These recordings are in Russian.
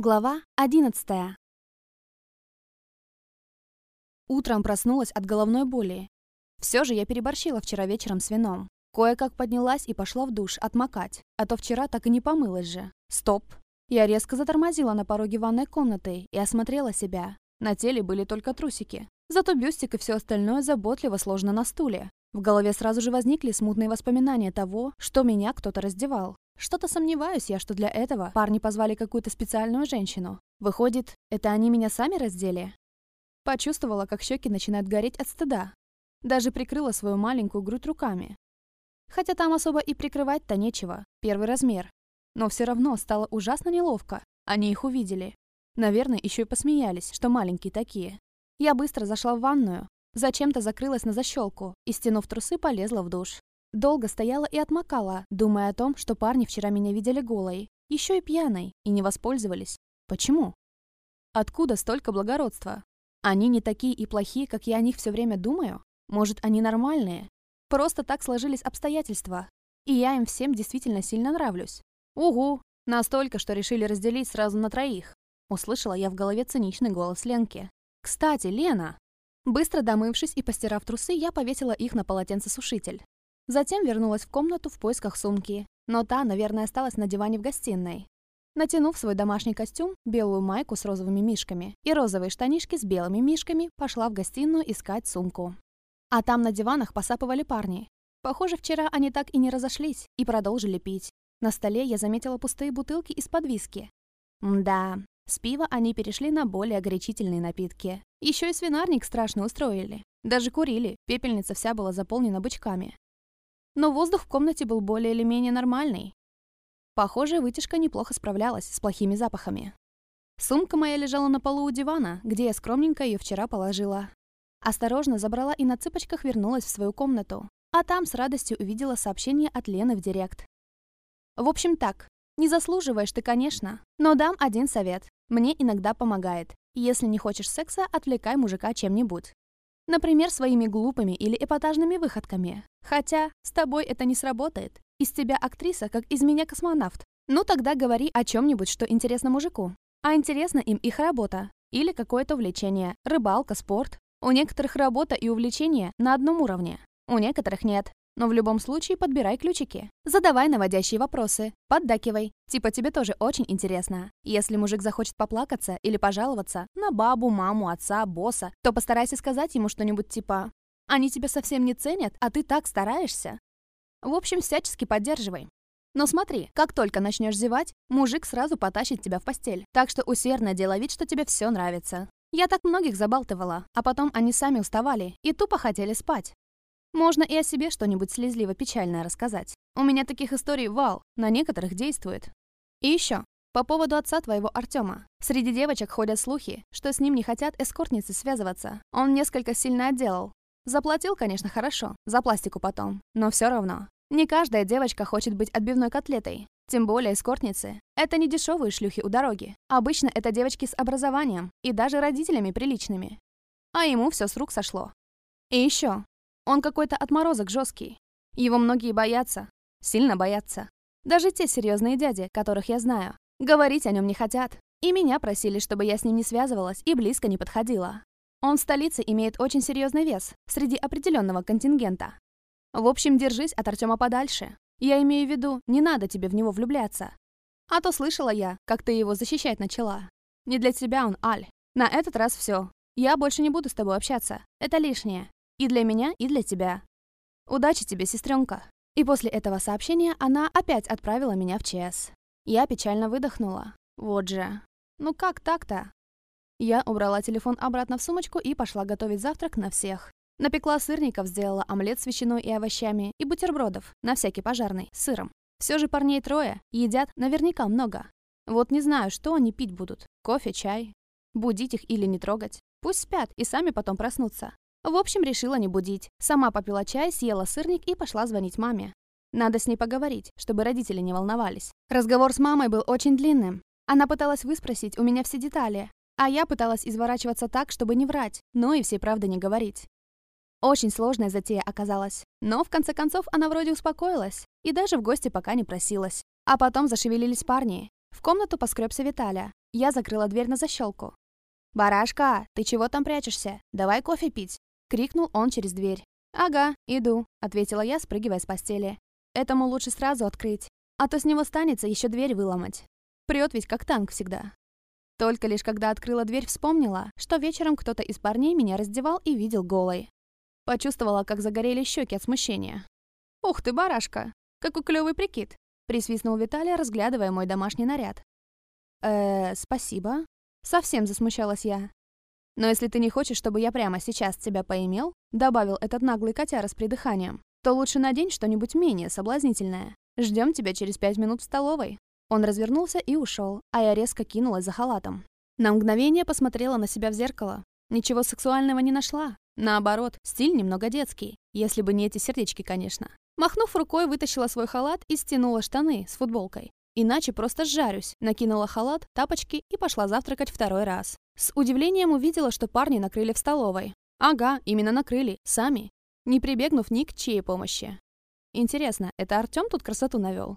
Глава 11 Утром проснулась от головной боли. Все же я переборщила вчера вечером с вином. Кое-как поднялась и пошла в душ отмокать, а то вчера так и не помылась же. Стоп! Я резко затормозила на пороге ванной комнаты и осмотрела себя. На теле были только трусики. Зато бюстик и все остальное заботливо сложено на стуле. В голове сразу же возникли смутные воспоминания того, что меня кто-то раздевал. Что-то сомневаюсь я, что для этого парни позвали какую-то специальную женщину. Выходит, это они меня сами раздели? Почувствовала, как щеки начинают гореть от стыда. Даже прикрыла свою маленькую грудь руками. Хотя там особо и прикрывать-то нечего, первый размер. Но все равно стало ужасно неловко. Они их увидели. Наверное, еще и посмеялись, что маленькие такие. Я быстро зашла в ванную, зачем-то закрылась на защелку и, стянув трусы, полезла в душ. Долго стояла и отмокала, думая о том, что парни вчера меня видели голой, еще и пьяной, и не воспользовались. Почему? Откуда столько благородства? Они не такие и плохие, как я о них все время думаю? Может, они нормальные? Просто так сложились обстоятельства, и я им всем действительно сильно нравлюсь. Угу, настолько, что решили разделить сразу на троих. Услышала я в голове циничный голос Ленки. «Кстати, Лена!» Быстро домывшись и постирав трусы, я повесила их на полотенцесушитель. Затем вернулась в комнату в поисках сумки, но та, наверное, осталась на диване в гостиной. Натянув свой домашний костюм, белую майку с розовыми мишками и розовые штанишки с белыми мишками, пошла в гостиную искать сумку. А там на диванах посапывали парни. Похоже, вчера они так и не разошлись и продолжили пить. На столе я заметила пустые бутылки из-под виски. Да, с пива они перешли на более горячительные напитки. Еще и свинарник страшно устроили. Даже курили, пепельница вся была заполнена бычками но воздух в комнате был более или менее нормальный. Похоже, вытяжка неплохо справлялась с плохими запахами. Сумка моя лежала на полу у дивана, где я скромненько ее вчера положила. Осторожно забрала и на цыпочках вернулась в свою комнату, а там с радостью увидела сообщение от Лены в директ. В общем так, не заслуживаешь ты, конечно, но дам один совет. Мне иногда помогает. Если не хочешь секса, отвлекай мужика чем-нибудь. Например, своими глупыми или эпатажными выходками. Хотя с тобой это не сработает. Из тебя актриса, как из меня космонавт. Ну тогда говори о чем-нибудь, что интересно мужику. А интересно им их работа. Или какое-то увлечение. Рыбалка, спорт. У некоторых работа и увлечение на одном уровне. У некоторых нет. Но в любом случае подбирай ключики. Задавай наводящие вопросы. Поддакивай. Типа тебе тоже очень интересно. Если мужик захочет поплакаться или пожаловаться на бабу, маму, отца, босса, то постарайся сказать ему что-нибудь типа «Они тебя совсем не ценят, а ты так стараешься». В общем, всячески поддерживай. Но смотри, как только начнешь зевать, мужик сразу потащит тебя в постель. Так что усердно делай вид, что тебе все нравится. Я так многих забалтывала, а потом они сами уставали и тупо хотели спать. Можно и о себе что-нибудь слезливо-печальное рассказать. У меня таких историй вал, на некоторых действует. И еще, по поводу отца твоего Артема. Среди девочек ходят слухи, что с ним не хотят эскортницы связываться. Он несколько сильно отделал. Заплатил, конечно, хорошо, за пластику потом, но все равно. Не каждая девочка хочет быть отбивной котлетой. Тем более эскортницы. Это не дешевые шлюхи у дороги. Обычно это девочки с образованием и даже родителями приличными. А ему все с рук сошло. И еще, он какой-то отморозок жесткий. Его многие боятся. Сильно боятся. Даже те серьезные дяди, которых я знаю. Говорить о нем не хотят. И меня просили, чтобы я с ним не связывалась и близко не подходила. Он в столице имеет очень серьезный вес среди определенного контингента. В общем, держись от Артема подальше. Я имею в виду, не надо тебе в него влюбляться. А то слышала я, как ты его защищать начала. Не для тебя он, Аль. На этот раз все. Я больше не буду с тобой общаться. Это лишнее. И для меня, и для тебя. Удачи тебе, сестренка. И после этого сообщения она опять отправила меня в ЧС. Я печально выдохнула. Вот же. Ну как так-то? Я убрала телефон обратно в сумочку и пошла готовить завтрак на всех. Напекла сырников, сделала омлет с ветчиной и овощами и бутербродов, на всякий пожарный, с сыром. Все же парней трое, едят наверняка много. Вот не знаю, что они пить будут. Кофе, чай. Будить их или не трогать. Пусть спят и сами потом проснутся. В общем, решила не будить. Сама попила чай, съела сырник и пошла звонить маме. Надо с ней поговорить, чтобы родители не волновались. Разговор с мамой был очень длинным. Она пыталась выспросить у меня все детали, а я пыталась изворачиваться так, чтобы не врать, но и всей правды не говорить. Очень сложная затея оказалась, но в конце концов она вроде успокоилась и даже в гости пока не просилась. А потом зашевелились парни. В комнату поскребся Виталя. Я закрыла дверь на защелку. «Барашка, ты чего там прячешься? Давай кофе пить!» — крикнул он через дверь. «Ага, иду», — ответила я, спрыгивая с постели. «Этому лучше сразу открыть, а то с него станется еще дверь выломать. Прет ведь как танк всегда». Только лишь когда открыла дверь, вспомнила, что вечером кто-то из парней меня раздевал и видел голой. Почувствовала, как загорели щеки от смущения. «Ух ты, барашка! Какой клевый прикид!» — присвистнул Виталий, разглядывая мой домашний наряд. «Э, спасибо». Совсем засмущалась я. «Но если ты не хочешь, чтобы я прямо сейчас тебя поимел», добавил этот наглый котяра с придыханием, то лучше надень что-нибудь менее соблазнительное. Ждем тебя через пять минут в столовой». Он развернулся и ушел, а я резко кинулась за халатом. На мгновение посмотрела на себя в зеркало. Ничего сексуального не нашла. Наоборот, стиль немного детский, если бы не эти сердечки, конечно. Махнув рукой, вытащила свой халат и стянула штаны с футболкой. Иначе просто сжарюсь. Накинула халат, тапочки и пошла завтракать второй раз. С удивлением увидела, что парни накрыли в столовой. Ага, именно накрыли, сами. Не прибегнув ни к чьей помощи. Интересно, это Артём тут красоту навёл?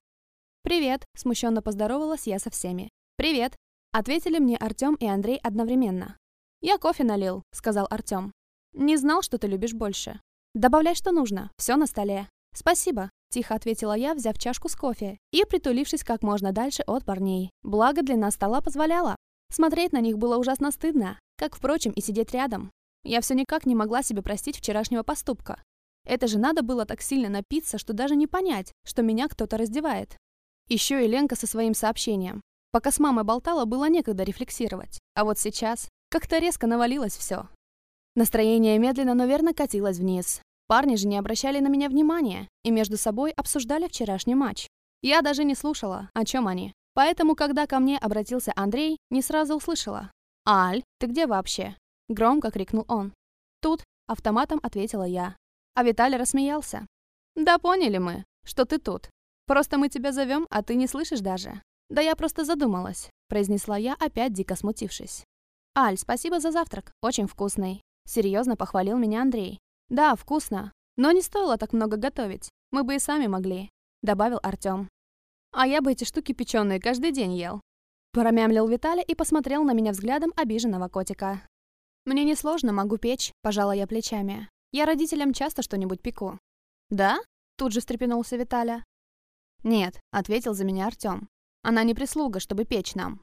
«Привет», — смущенно поздоровалась я со всеми. «Привет», — ответили мне Артём и Андрей одновременно. «Я кофе налил», — сказал Артём. «Не знал, что ты любишь больше. Добавляй, что нужно, всё на столе». «Спасибо», — тихо ответила я, взяв чашку с кофе и притулившись как можно дальше от парней. Благо, длина стола позволяла. Смотреть на них было ужасно стыдно, как, впрочем, и сидеть рядом. Я все никак не могла себе простить вчерашнего поступка. Это же надо было так сильно напиться, что даже не понять, что меня кто-то раздевает. Еще и Ленка со своим сообщением. Пока с мамой болтала, было некогда рефлексировать. А вот сейчас как-то резко навалилось все. Настроение медленно, но верно катилось вниз. Парни же не обращали на меня внимания и между собой обсуждали вчерашний матч. Я даже не слушала, о чем они. Поэтому, когда ко мне обратился Андрей, не сразу услышала. «Аль, ты где вообще?» Громко крикнул он. «Тут», — автоматом ответила я. А Виталий рассмеялся. «Да поняли мы, что ты тут. Просто мы тебя зовем, а ты не слышишь даже». «Да я просто задумалась», — произнесла я, опять дико смутившись. «Аль, спасибо за завтрак, очень вкусный». Серьезно похвалил меня Андрей. «Да, вкусно. Но не стоило так много готовить. Мы бы и сами могли», — добавил Артём. «А я бы эти штуки печеные каждый день ел». Промямлил Виталий и посмотрел на меня взглядом обиженного котика. «Мне несложно, могу печь», — пожала я плечами. «Я родителям часто что-нибудь пеку». «Да?» — тут же встрепенулся Виталя. «Нет», — ответил за меня Артём. «Она не прислуга, чтобы печь нам».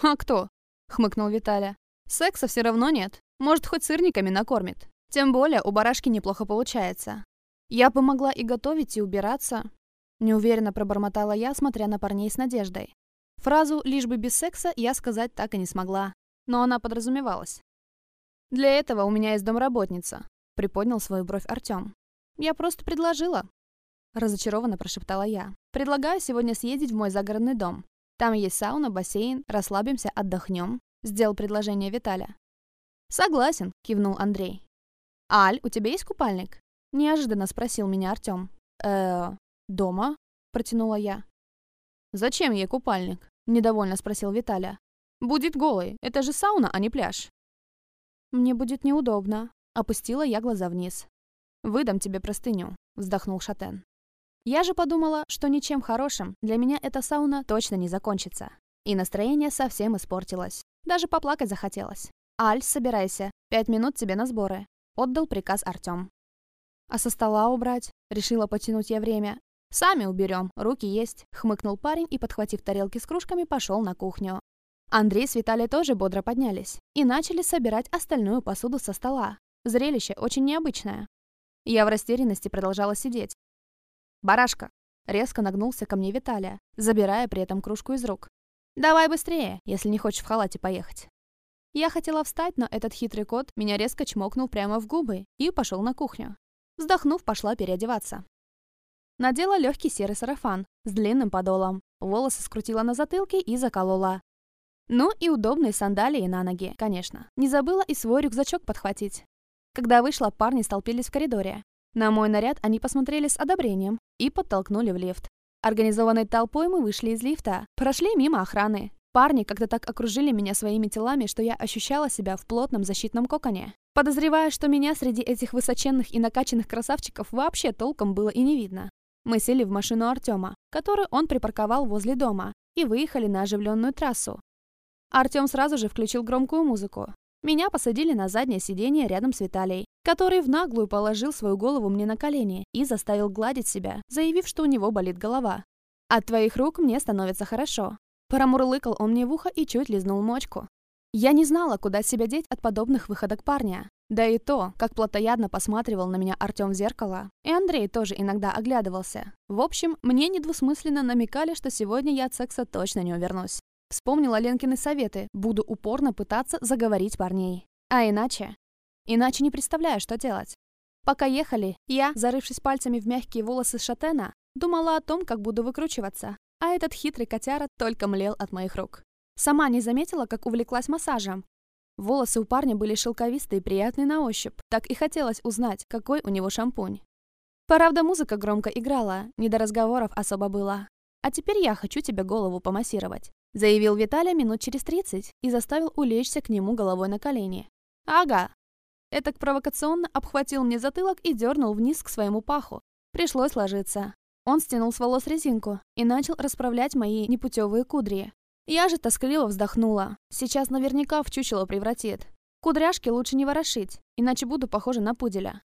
«А кто?» — хмыкнул Виталя. «Секса все равно нет. Может, хоть сырниками накормит. Тем более у барашки неплохо получается. Я бы могла и готовить, и убираться. Неуверенно пробормотала я, смотря на парней с надеждой. Фразу «лишь бы без секса» я сказать так и не смогла. Но она подразумевалась. «Для этого у меня есть домработница», — приподнял свою бровь Артём. «Я просто предложила», — разочарованно прошептала я. «Предлагаю сегодня съездить в мой загородный дом. Там есть сауна, бассейн, расслабимся, отдохнем», — сделал предложение Виталя. «Согласен», — кивнул Андрей. «Аль, у тебя есть купальник?» — неожиданно спросил меня Артём. «Э, дома?» — протянула я. «Зачем ей купальник?» — недовольно спросил Виталя. «Будет голый. Это же сауна, а не пляж». «Мне будет неудобно», — опустила я глаза вниз. «Выдам тебе простыню», — вздохнул Шатен. Я же подумала, что ничем хорошим для меня эта сауна точно не закончится. И настроение совсем испортилось. Даже поплакать захотелось. «Аль, собирайся. Пять минут тебе на сборы. Отдал приказ Артём. «А со стола убрать?» Решила потянуть я время. «Сами уберем, руки есть», — хмыкнул парень и, подхватив тарелки с кружками, пошел на кухню. Андрей с Виталией тоже бодро поднялись и начали собирать остальную посуду со стола. Зрелище очень необычное. Я в растерянности продолжала сидеть. «Барашка!» — резко нагнулся ко мне Виталия, забирая при этом кружку из рук. «Давай быстрее, если не хочешь в халате поехать». Я хотела встать, но этот хитрый кот меня резко чмокнул прямо в губы и пошел на кухню. Вздохнув, пошла переодеваться. Надела легкий серый сарафан с длинным подолом, волосы скрутила на затылке и заколола. Ну и удобные сандалии на ноги, конечно. Не забыла и свой рюкзачок подхватить. Когда вышла, парни столпились в коридоре. На мой наряд они посмотрели с одобрением и подтолкнули в лифт. Организованной толпой мы вышли из лифта, прошли мимо охраны. Парни как-то так окружили меня своими телами, что я ощущала себя в плотном защитном коконе. Подозревая, что меня среди этих высоченных и накачанных красавчиков вообще толком было и не видно. Мы сели в машину Артема, которую он припарковал возле дома, и выехали на оживленную трассу. Артем сразу же включил громкую музыку. Меня посадили на заднее сиденье рядом с Виталией, который в наглую положил свою голову мне на колени и заставил гладить себя, заявив, что у него болит голова. «От твоих рук мне становится хорошо». Промурлыкал он мне в ухо и чуть лизнул мочку. Я не знала, куда себя деть от подобных выходок парня. Да и то, как плотоядно посматривал на меня Артем в зеркало. И Андрей тоже иногда оглядывался. В общем, мне недвусмысленно намекали, что сегодня я от секса точно не увернусь. Вспомнила Ленкины советы. Буду упорно пытаться заговорить парней. А иначе? Иначе не представляю, что делать. Пока ехали, я, зарывшись пальцами в мягкие волосы Шатена, думала о том, как буду выкручиваться. А этот хитрый котяра только млел от моих рук. Сама не заметила, как увлеклась массажем. Волосы у парня были шелковистые и приятные на ощупь. Так и хотелось узнать, какой у него шампунь. Правда, музыка громко играла, не до разговоров особо было. А теперь я хочу тебе голову помассировать заявил Виталий минут через тридцать и заставил улечься к нему головой на колени. «Ага». Этак провокационно обхватил мне затылок и дернул вниз к своему паху. Пришлось ложиться. Он стянул с волос резинку и начал расправлять мои непутевые кудри. Я же тоскливо вздохнула. Сейчас наверняка в чучело превратит. Кудряшки лучше не ворошить, иначе буду похожа на пуделя.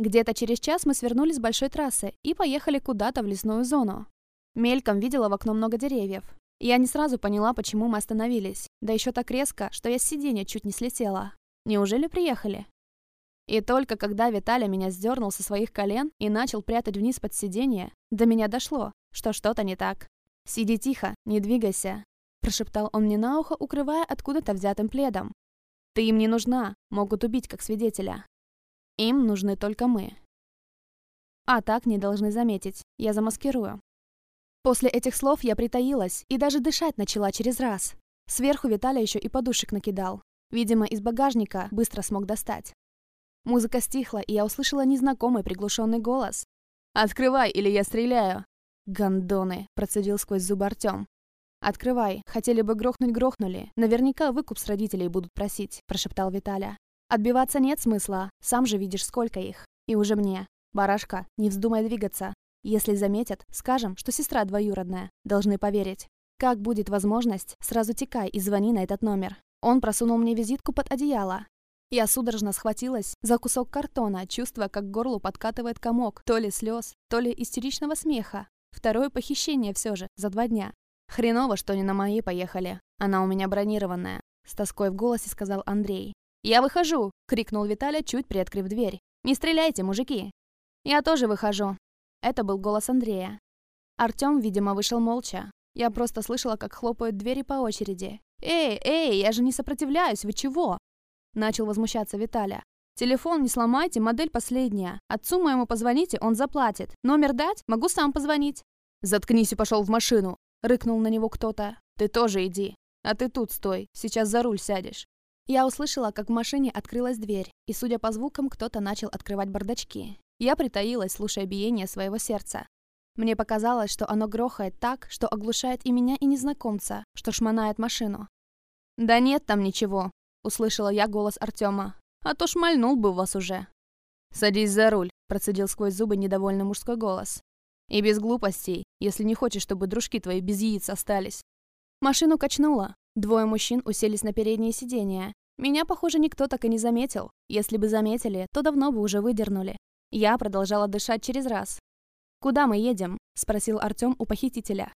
Где-то через час мы свернули с большой трассы и поехали куда-то в лесную зону. Мельком видела в окно много деревьев. Я не сразу поняла, почему мы остановились. Да еще так резко, что я с сиденья чуть не слетела. Неужели приехали? И только когда Виталий меня сдернул со своих колен и начал прятать вниз под сиденье, до меня дошло, что что-то не так. «Сиди тихо, не двигайся», – прошептал он мне на ухо, укрывая откуда-то взятым пледом. «Ты им не нужна, могут убить как свидетеля. Им нужны только мы». А так не должны заметить, я замаскирую. После этих слов я притаилась и даже дышать начала через раз. Сверху Виталий еще и подушек накидал. Видимо, из багажника быстро смог достать. Музыка стихла, и я услышала незнакомый приглушенный голос. «Открывай, или я стреляю!» «Гондоны!» – процедил сквозь зубы Артем. «Открывай. Хотели бы грохнуть, грохнули. Наверняка выкуп с родителей будут просить», – прошептал Виталя. «Отбиваться нет смысла. Сам же видишь, сколько их. И уже мне. Барашка, не вздумай двигаться. Если заметят, скажем, что сестра двоюродная. Должны поверить. Как будет возможность, сразу текай и звони на этот номер. Он просунул мне визитку под одеяло. Я судорожно схватилась за кусок картона, чувствуя, как к горлу подкатывает комок, то ли слез, то ли истеричного смеха. Второе похищение все же, за два дня. Хреново, что не на мои поехали. Она у меня бронированная. С тоской в голосе сказал Андрей. «Я выхожу!» — крикнул Виталя, чуть приоткрыв дверь. «Не стреляйте, мужики!» «Я тоже выхожу!» Это был голос Андрея. Артём, видимо, вышел молча. Я просто слышала, как хлопают двери по очереди. «Эй, эй, я же не сопротивляюсь, вы чего?» Начал возмущаться Виталя. «Телефон не сломайте, модель последняя. Отцу моему позвоните, он заплатит. Номер дать? Могу сам позвонить». «Заткнись и пошел в машину!» Рыкнул на него кто-то. «Ты тоже иди. А ты тут стой, сейчас за руль сядешь». Я услышала, как в машине открылась дверь, и, судя по звукам, кто-то начал открывать бардачки. Я притаилась, слушая биение своего сердца. Мне показалось, что оно грохает так, что оглушает и меня, и незнакомца, что шмонает машину. «Да нет там ничего», — услышала я голос Артема. «А то шмальнул бы вас уже». «Садись за руль», — процедил сквозь зубы недовольный мужской голос. «И без глупостей, если не хочешь, чтобы дружки твои без яиц остались». Машину качнуло. Двое мужчин уселись на переднее сиденье. Меня, похоже, никто так и не заметил. Если бы заметили, то давно бы уже выдернули. Я продолжала дышать через раз. «Куда мы едем?» – спросил Артём у похитителя.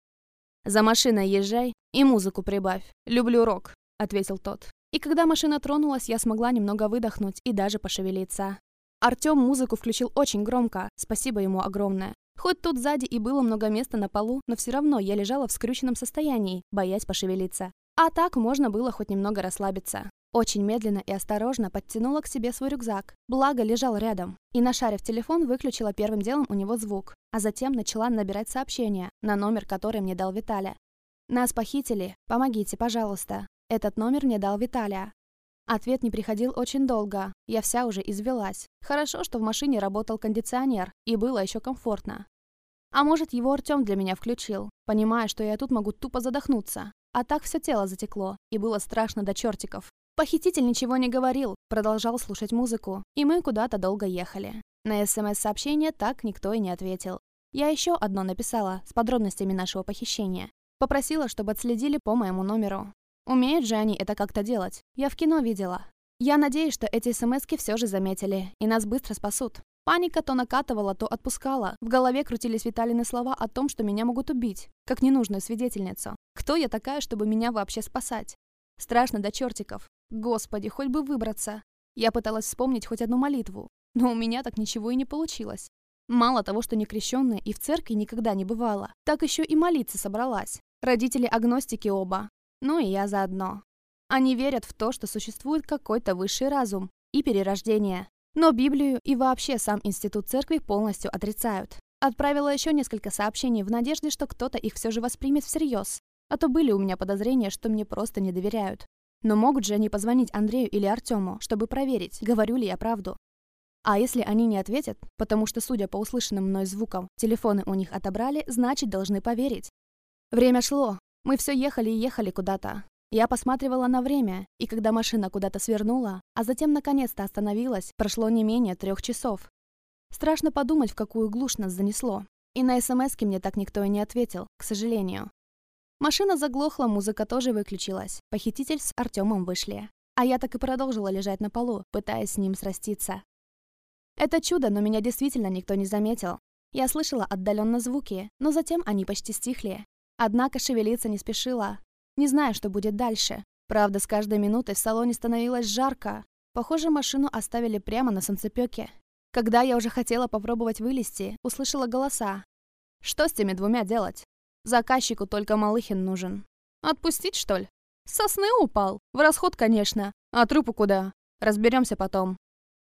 «За машиной езжай и музыку прибавь. Люблю рок», – ответил тот. И когда машина тронулась, я смогла немного выдохнуть и даже пошевелиться. Артём музыку включил очень громко, спасибо ему огромное. Хоть тут сзади и было много места на полу, но все равно я лежала в скрюченном состоянии, боясь пошевелиться. А так можно было хоть немного расслабиться. Очень медленно и осторожно подтянула к себе свой рюкзак, благо лежал рядом, и, нашарив телефон, выключила первым делом у него звук, а затем начала набирать сообщение на номер, который мне дал Виталя. «Нас похитили, помогите, пожалуйста. Этот номер мне дал Виталия». Ответ не приходил очень долго, я вся уже извелась. Хорошо, что в машине работал кондиционер, и было еще комфортно. А может, его Артем для меня включил, понимая, что я тут могу тупо задохнуться. А так все тело затекло, и было страшно до чертиков. Похититель ничего не говорил, продолжал слушать музыку, и мы куда-то долго ехали. На СМС-сообщение так никто и не ответил. Я еще одно написала с подробностями нашего похищения. Попросила, чтобы отследили по моему номеру. Умеют же они это как-то делать. Я в кино видела. Я надеюсь, что эти смски все же заметили, и нас быстро спасут. Паника то накатывала, то отпускала. В голове крутились Виталины слова о том, что меня могут убить, как ненужную свидетельницу. Кто я такая, чтобы меня вообще спасать? Страшно до чертиков. Господи, хоть бы выбраться. Я пыталась вспомнить хоть одну молитву, но у меня так ничего и не получилось. Мало того, что не крещенная и в церкви никогда не бывала, так еще и молиться собралась. Родители агностики оба. Ну и я заодно. Они верят в то, что существует какой-то высший разум и перерождение. Но Библию и вообще сам институт церкви полностью отрицают. Отправила еще несколько сообщений в надежде, что кто-то их все же воспримет всерьез. А то были у меня подозрения, что мне просто не доверяют. Но могут же они позвонить Андрею или Артему, чтобы проверить, говорю ли я правду. А если они не ответят, потому что, судя по услышанным мной звукам, телефоны у них отобрали, значит, должны поверить. Время шло. Мы все ехали и ехали куда-то. Я посматривала на время, и когда машина куда-то свернула, а затем наконец-то остановилась, прошло не менее трех часов. Страшно подумать, в какую глушь нас занесло. И на СМСке мне так никто и не ответил, к сожалению. Машина заглохла, музыка тоже выключилась. Похититель с Артемом вышли. А я так и продолжила лежать на полу, пытаясь с ним сраститься. Это чудо, но меня действительно никто не заметил. Я слышала отдаленно звуки, но затем они почти стихли. Однако шевелиться не спешила, не знаю, что будет дальше. Правда, с каждой минутой в салоне становилось жарко. Похоже, машину оставили прямо на солнцепёке. Когда я уже хотела попробовать вылезти, услышала голоса. Что с теми двумя делать? Заказчику только Малыхин нужен. Отпустить, что ли? сосны упал. В расход, конечно. А трупу куда? Разберемся потом.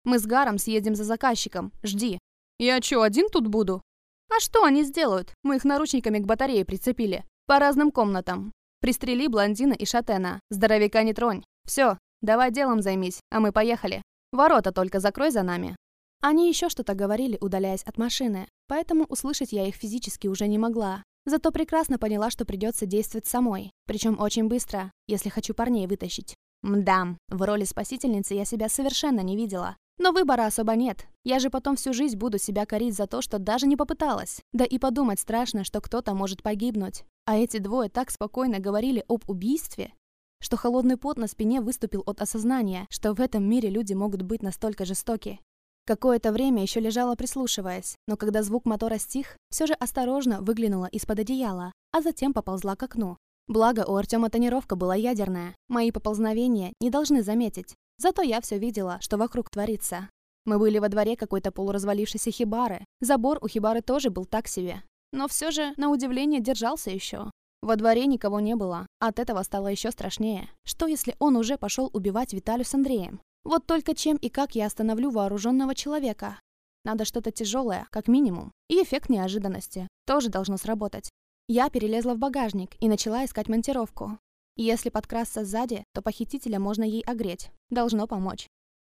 Мы с Гаром съедем за заказчиком. Жди. Я чё, один тут буду? А что они сделают? Мы их наручниками к батарее прицепили. По разным комнатам. Пристрели блондина и шатена. Здоровяка не тронь. Все, давай делом займись, а мы поехали. Ворота только закрой за нами». Они еще что-то говорили, удаляясь от машины, поэтому услышать я их физически уже не могла. Зато прекрасно поняла, что придется действовать самой, причем очень быстро, если хочу парней вытащить. Мдам, в роли спасительницы я себя совершенно не видела. Но выбора особо нет. Я же потом всю жизнь буду себя корить за то, что даже не попыталась. Да и подумать страшно, что кто-то может погибнуть. А эти двое так спокойно говорили об убийстве, что холодный пот на спине выступил от осознания, что в этом мире люди могут быть настолько жестоки. Какое-то время еще лежала прислушиваясь, но когда звук мотора стих, все же осторожно выглянула из-под одеяла, а затем поползла к окну. Благо, у Артема тонировка была ядерная. Мои поползновения не должны заметить. Зато я все видела, что вокруг творится. Мы были во дворе какой-то полуразвалившейся хибары. Забор у хибары тоже был так себе. Но все же, на удивление, держался еще. Во дворе никого не было. От этого стало еще страшнее. Что, если он уже пошел убивать Виталю с Андреем? Вот только чем и как я остановлю вооруженного человека? Надо что-то тяжелое, как минимум. И эффект неожиданности. Тоже должно сработать. Я перелезла в багажник и начала искать монтировку. Если подкрасться сзади, то похитителя можно ей огреть. Должно помочь.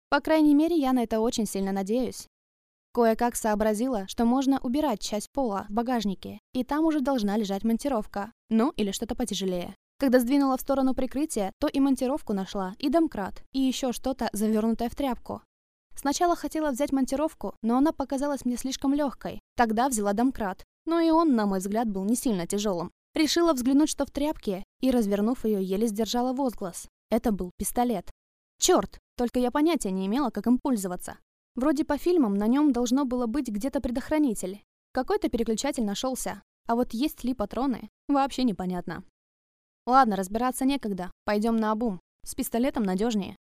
По крайней мере, я на это очень сильно надеюсь. Кое-как сообразила, что можно убирать часть пола в багажнике, и там уже должна лежать монтировка. Ну, или что-то потяжелее. Когда сдвинула в сторону прикрытия, то и монтировку нашла, и домкрат, и еще что-то, завернутое в тряпку. Сначала хотела взять монтировку, но она показалась мне слишком легкой. Тогда взяла домкрат. Но и он, на мой взгляд, был не сильно тяжелым. Решила взглянуть, что в тряпке, и, развернув ее, еле сдержала возглас. Это был пистолет. Черт, только я понятия не имела, как им пользоваться. Вроде по фильмам на нем должно было быть где-то предохранитель. Какой-то переключатель нашелся. А вот есть ли патроны, вообще непонятно. Ладно, разбираться некогда. Пойдем на обум. С пистолетом надежнее.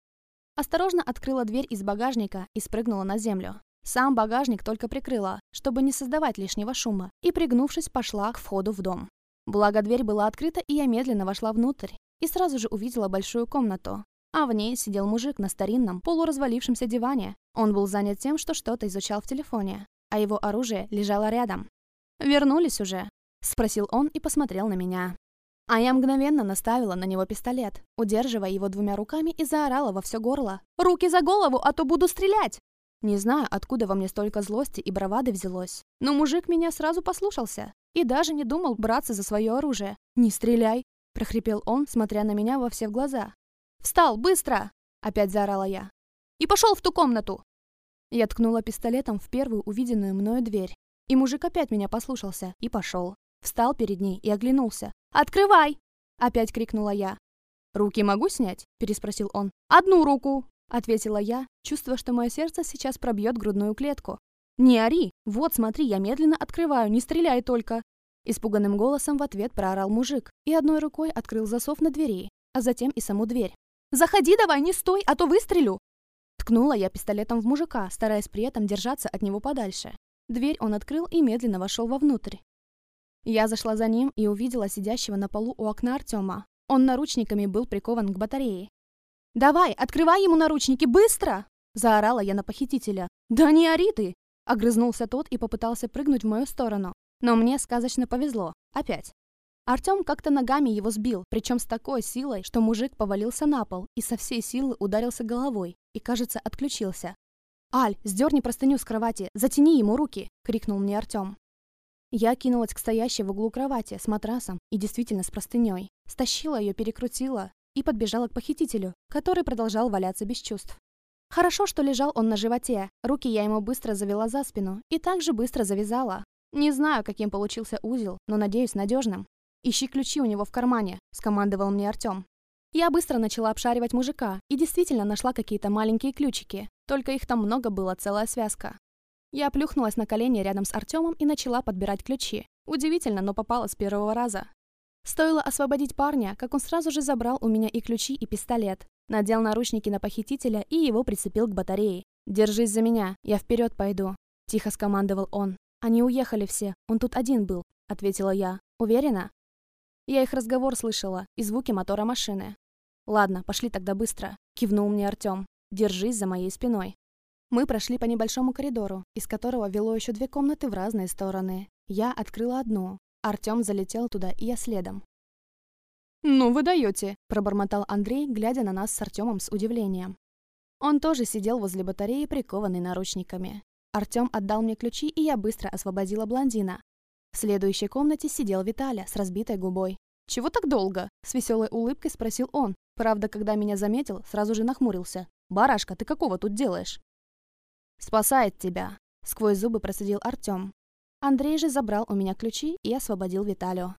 Осторожно открыла дверь из багажника и спрыгнула на землю. Сам багажник только прикрыла, чтобы не создавать лишнего шума, и, пригнувшись, пошла к входу в дом. Благо, дверь была открыта, и я медленно вошла внутрь. И сразу же увидела большую комнату. А в ней сидел мужик на старинном, полуразвалившемся диване. Он был занят тем, что что-то изучал в телефоне, а его оружие лежало рядом. «Вернулись уже?» — спросил он и посмотрел на меня. А я мгновенно наставила на него пистолет, удерживая его двумя руками и заорала во все горло. «Руки за голову, а то буду стрелять!» Не знаю, откуда во мне столько злости и бравады взялось. Но мужик меня сразу послушался и даже не думал браться за свое оружие. «Не стреляй!» – прохрипел он, смотря на меня во все глаза. «Встал, быстро!» – опять заорала я. «И пошел в ту комнату!» Я ткнула пистолетом в первую увиденную мною дверь. И мужик опять меня послушался и пошел. Встал перед ней и оглянулся. «Открывай!» – опять крикнула я. «Руки могу снять?» – переспросил он. «Одну руку!» – ответила я, чувствуя, что мое сердце сейчас пробьет грудную клетку. «Не ори! Вот, смотри, я медленно открываю, не стреляй только!» Испуганным голосом в ответ проорал мужик и одной рукой открыл засов на двери, а затем и саму дверь. «Заходи давай, не стой, а то выстрелю!» Ткнула я пистолетом в мужика, стараясь при этом держаться от него подальше. Дверь он открыл и медленно вошел вовнутрь. Я зашла за ним и увидела сидящего на полу у окна Артема. Он наручниками был прикован к батарее. «Давай, открывай ему наручники, быстро!» Заорала я на похитителя. «Да не ори ты!» Огрызнулся тот и попытался прыгнуть в мою сторону. Но мне сказочно повезло. Опять. Артем как-то ногами его сбил, причем с такой силой, что мужик повалился на пол и со всей силы ударился головой и, кажется, отключился. «Аль, сдерни простыню с кровати, затяни ему руки!» — крикнул мне Артем. Я кинулась к стоящей в углу кровати с матрасом и действительно с простыней. Стащила ее, перекрутила и подбежала к похитителю, который продолжал валяться без чувств. Хорошо, что лежал он на животе. Руки я ему быстро завела за спину и также быстро завязала. Не знаю, каким получился узел, но надеюсь, надежным. «Ищи ключи у него в кармане», — скомандовал мне Артем. Я быстро начала обшаривать мужика и действительно нашла какие-то маленькие ключики, только их там много было, целая связка. Я плюхнулась на колени рядом с Артемом и начала подбирать ключи. Удивительно, но попала с первого раза. Стоило освободить парня, как он сразу же забрал у меня и ключи, и пистолет. Надел наручники на похитителя и его прицепил к батарее. «Держись за меня, я вперед пойду», – тихо скомандовал он. «Они уехали все, он тут один был», – ответила я. «Уверена?» Я их разговор слышала и звуки мотора машины. «Ладно, пошли тогда быстро», – кивнул мне Артем. «Держись за моей спиной». Мы прошли по небольшому коридору, из которого вело еще две комнаты в разные стороны. Я открыла одну. Артем залетел туда, и я следом. «Ну вы даете», – пробормотал Андрей, глядя на нас с Артемом с удивлением. Он тоже сидел возле батареи, прикованный наручниками. Артем отдал мне ключи, и я быстро освободила блондина. В следующей комнате сидел Виталя с разбитой губой. «Чего так долго?» – с веселой улыбкой спросил он. Правда, когда меня заметил, сразу же нахмурился. «Барашка, ты какого тут делаешь?» «Спасает тебя», — сквозь зубы процедил Артем. Андрей же забрал у меня ключи и освободил Виталию.